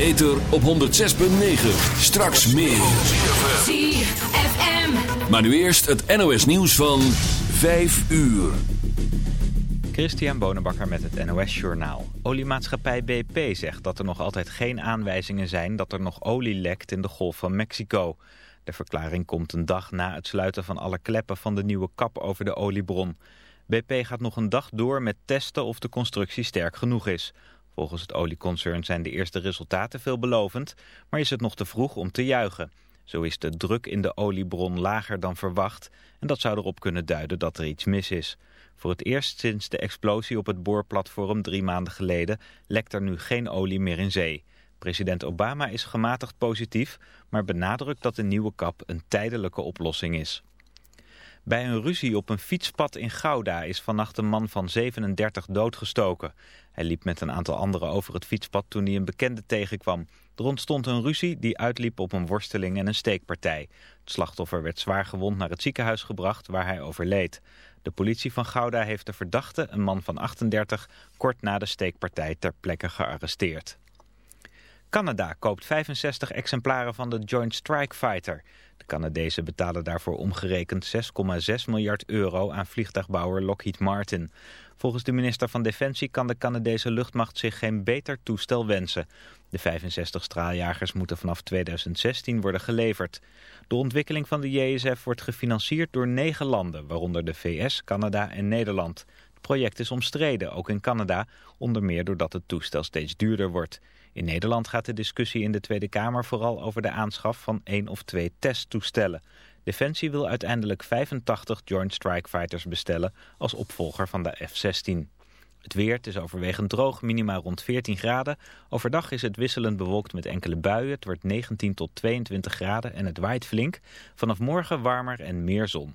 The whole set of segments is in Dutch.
ether op 106.9. Straks meer. Maar nu eerst het NOS nieuws van 5 uur. Christian Bonenbakker met het NOS Journaal. Oliemaatschappij BP zegt dat er nog altijd geen aanwijzingen zijn dat er nog olie lekt in de Golf van Mexico. De verklaring komt een dag na het sluiten van alle kleppen van de nieuwe kap over de oliebron. BP gaat nog een dag door met testen of de constructie sterk genoeg is. Volgens het olieconcern zijn de eerste resultaten veelbelovend, maar is het nog te vroeg om te juichen. Zo is de druk in de oliebron lager dan verwacht en dat zou erop kunnen duiden dat er iets mis is. Voor het eerst sinds de explosie op het boorplatform drie maanden geleden lekt er nu geen olie meer in zee. President Obama is gematigd positief, maar benadrukt dat de nieuwe kap een tijdelijke oplossing is. Bij een ruzie op een fietspad in Gouda is vannacht een man van 37 doodgestoken. Hij liep met een aantal anderen over het fietspad toen hij een bekende tegenkwam. Er ontstond een ruzie die uitliep op een worsteling en een steekpartij. Het slachtoffer werd zwaar gewond naar het ziekenhuis gebracht waar hij overleed. De politie van Gouda heeft de verdachte, een man van 38, kort na de steekpartij ter plekke gearresteerd. Canada koopt 65 exemplaren van de Joint Strike Fighter. De Canadezen betalen daarvoor omgerekend 6,6 miljard euro aan vliegtuigbouwer Lockheed Martin. Volgens de minister van Defensie kan de Canadese luchtmacht zich geen beter toestel wensen. De 65 straaljagers moeten vanaf 2016 worden geleverd. De ontwikkeling van de JSF wordt gefinancierd door negen landen, waaronder de VS, Canada en Nederland. Het project is omstreden, ook in Canada, onder meer doordat het toestel steeds duurder wordt. In Nederland gaat de discussie in de Tweede Kamer vooral over de aanschaf van één of twee testtoestellen. Defensie wil uiteindelijk 85 Joint Strike Fighters bestellen als opvolger van de F-16. Het weer, is overwegend droog, minima rond 14 graden. Overdag is het wisselend bewolkt met enkele buien. Het wordt 19 tot 22 graden en het waait flink. Vanaf morgen warmer en meer zon.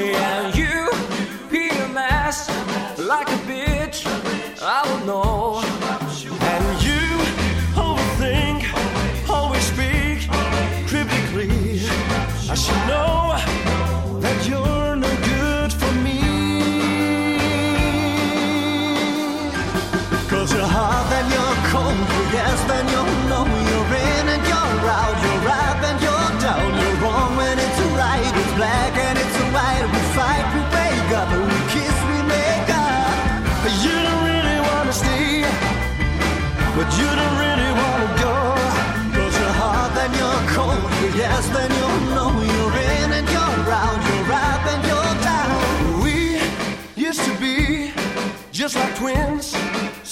And you a mess like a bitch. I don't know.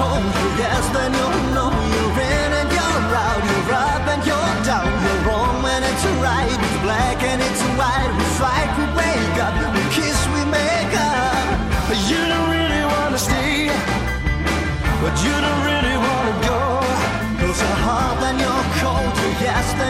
cold. Yes, then you'll know you're in and you're out. You're up and you're down. You're wrong when it's right. It's black and it's white. We fight, we wake up. We kiss, we make up. But you don't really wanna stay. But you don't really wanna go. Cause I'm hot and you're cold. Yes, then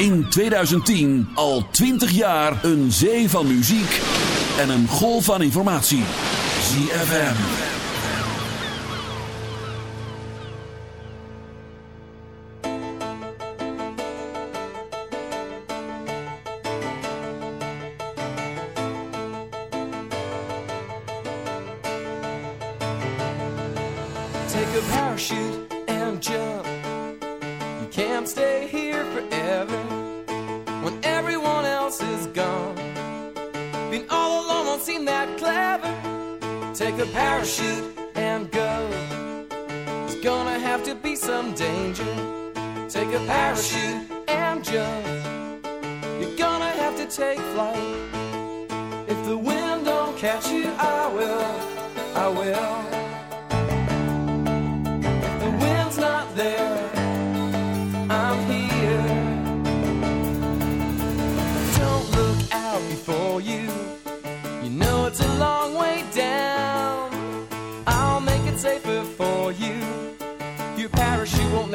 In 2010 al 20 jaar een zee van muziek en een golf van informatie. ZFM. Take a parachute and jump. You can't stay here forever Take a parachute and go. There's gonna have to be some danger. Take a parachute and jump. You're gonna have to take flight. If the wind don't catch you, I will. I will.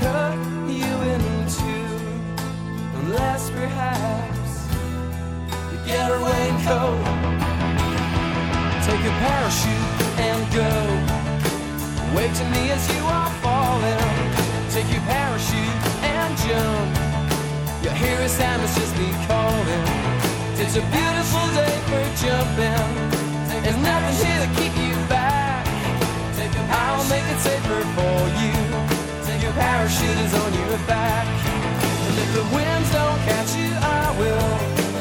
Cut you in two Unless perhaps you get a raincoat Take a parachute and go Wave to me as you are falling. Take your parachute and jump. Your hero Sam is just be calling. It's a beautiful day for jumping. There's nothing here to keep you back. I'll make it safer for you. Your parachute is on your back. And if the winds don't catch you, I will.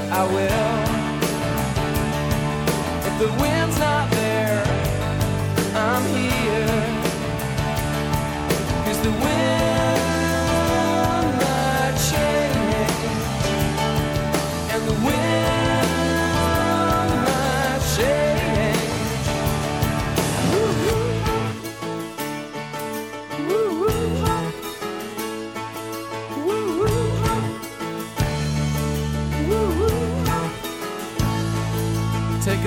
I will. If the wind's not there, I'm here. Cause the wind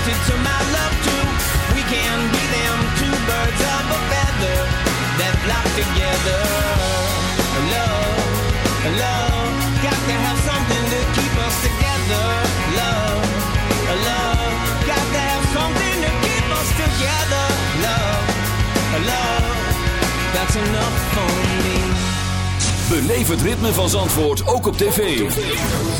connected to my love too. We can be them two birds of a feather that flock together. Love, love, got to have something to keep us together. Love, love, got to have something to keep us together. Love, love, that's enough for me. Beleef het ritme van Zandvoort ook op tv. Ook op TV.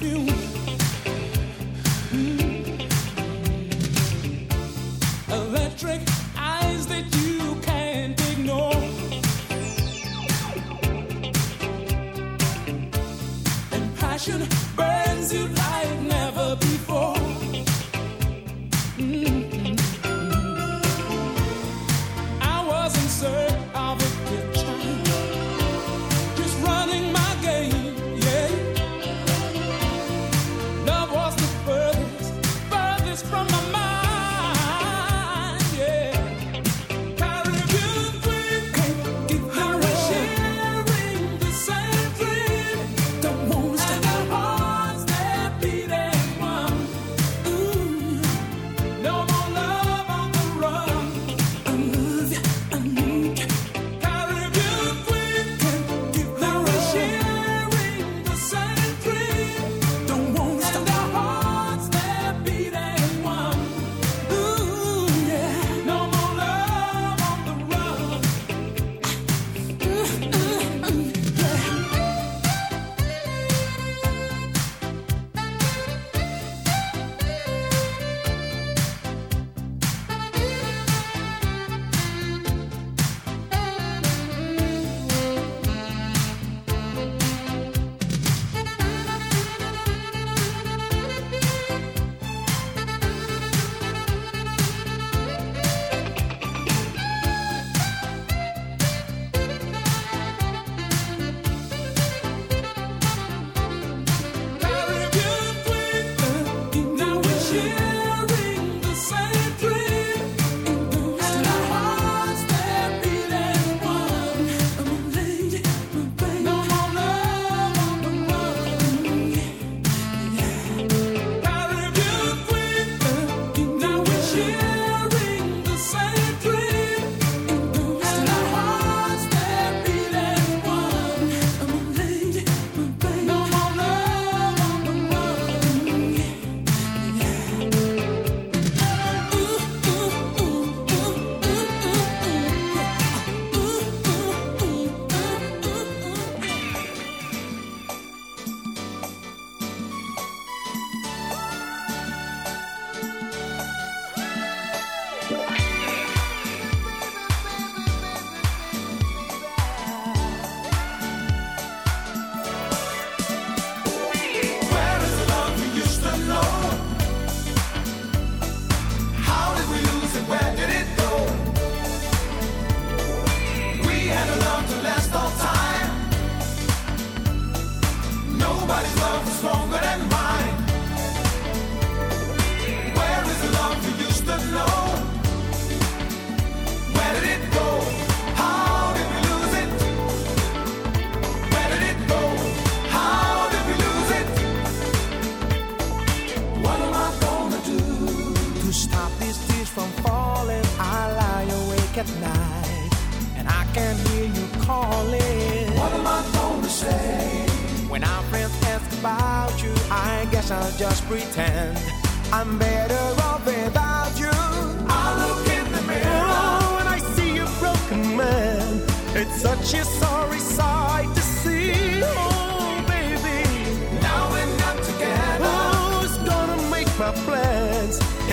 you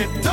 it done.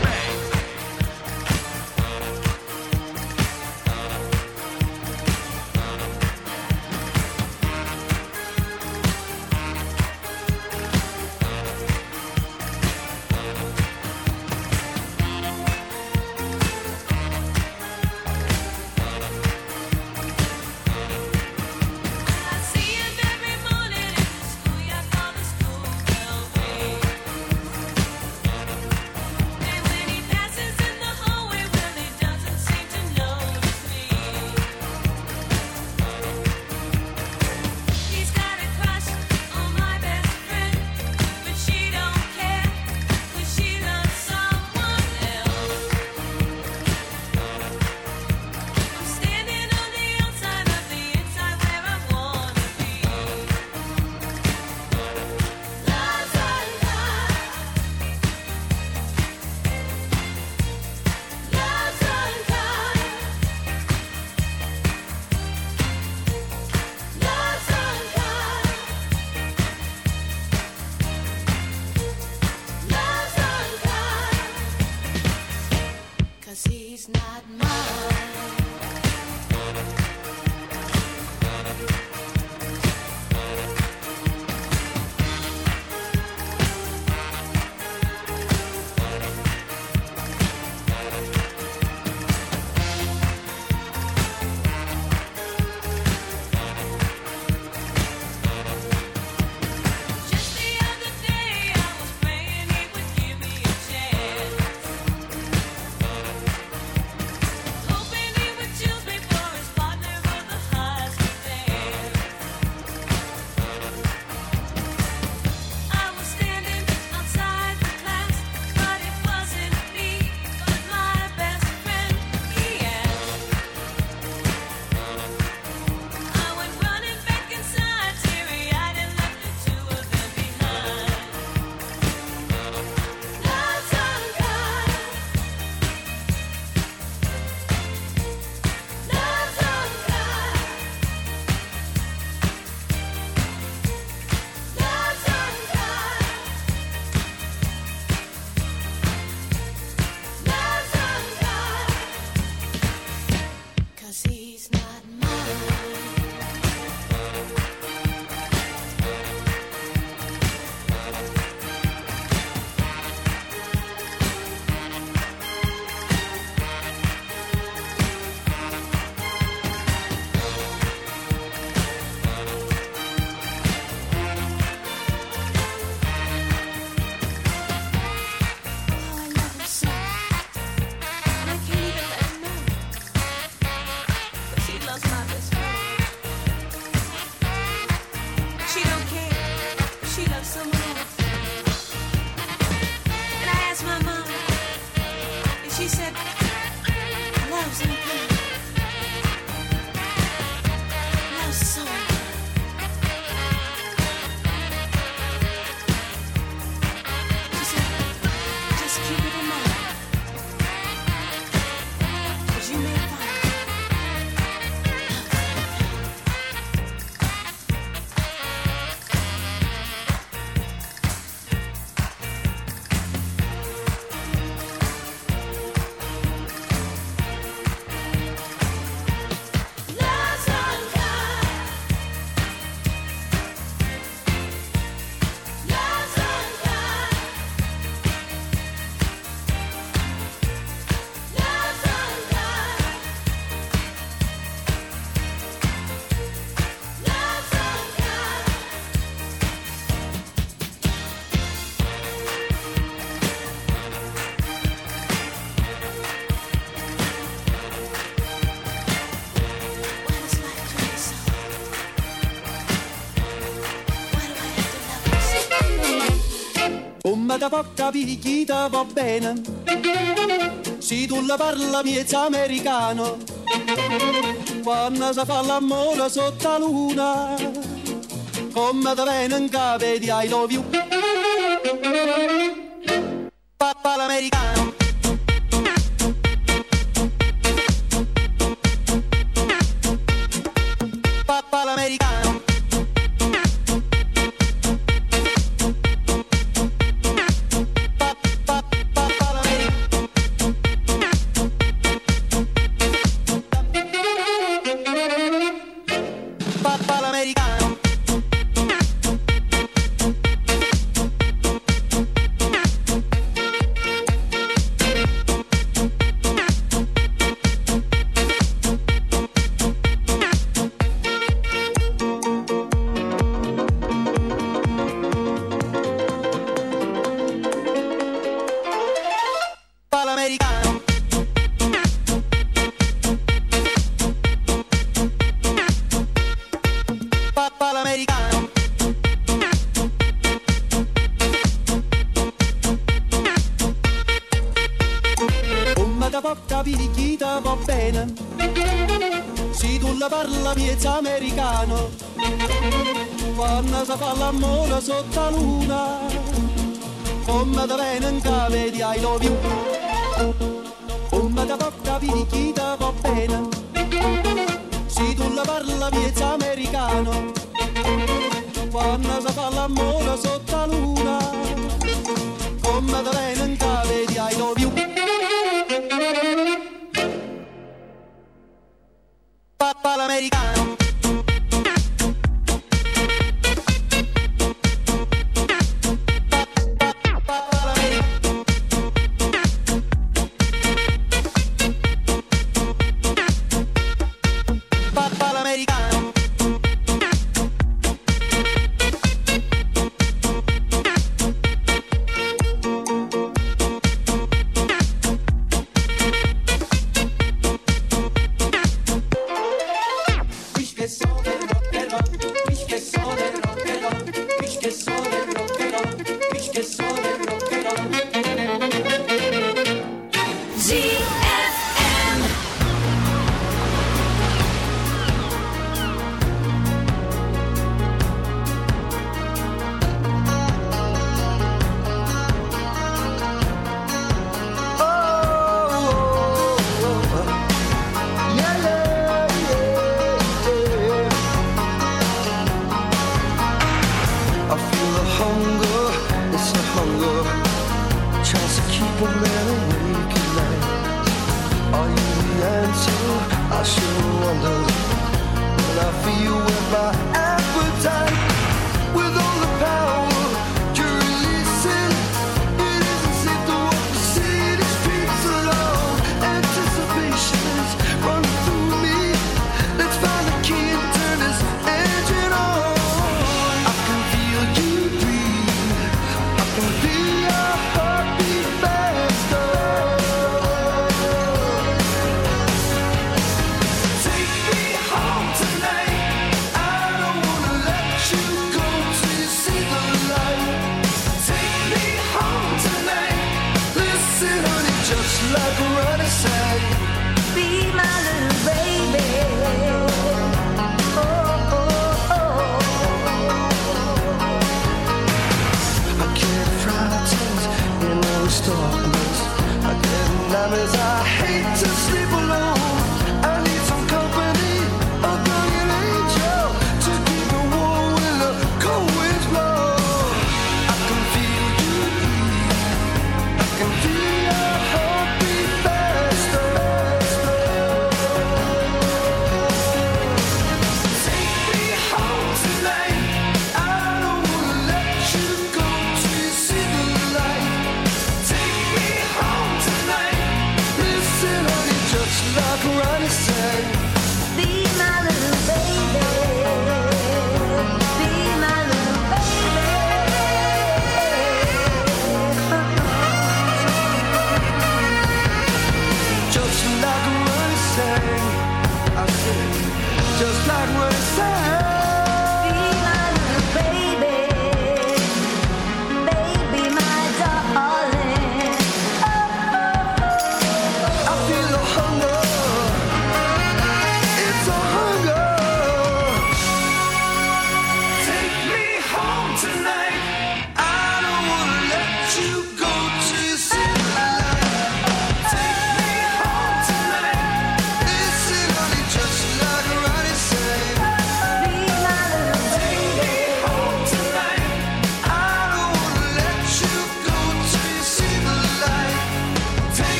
come da porta picchita va bene. Se tu la parla miezza americano, quando si fa l'amore sotto la luna, come da bene capo di I love you. Papà l'americano. palo americano. numbers are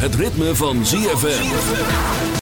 Het ritme van ZFM.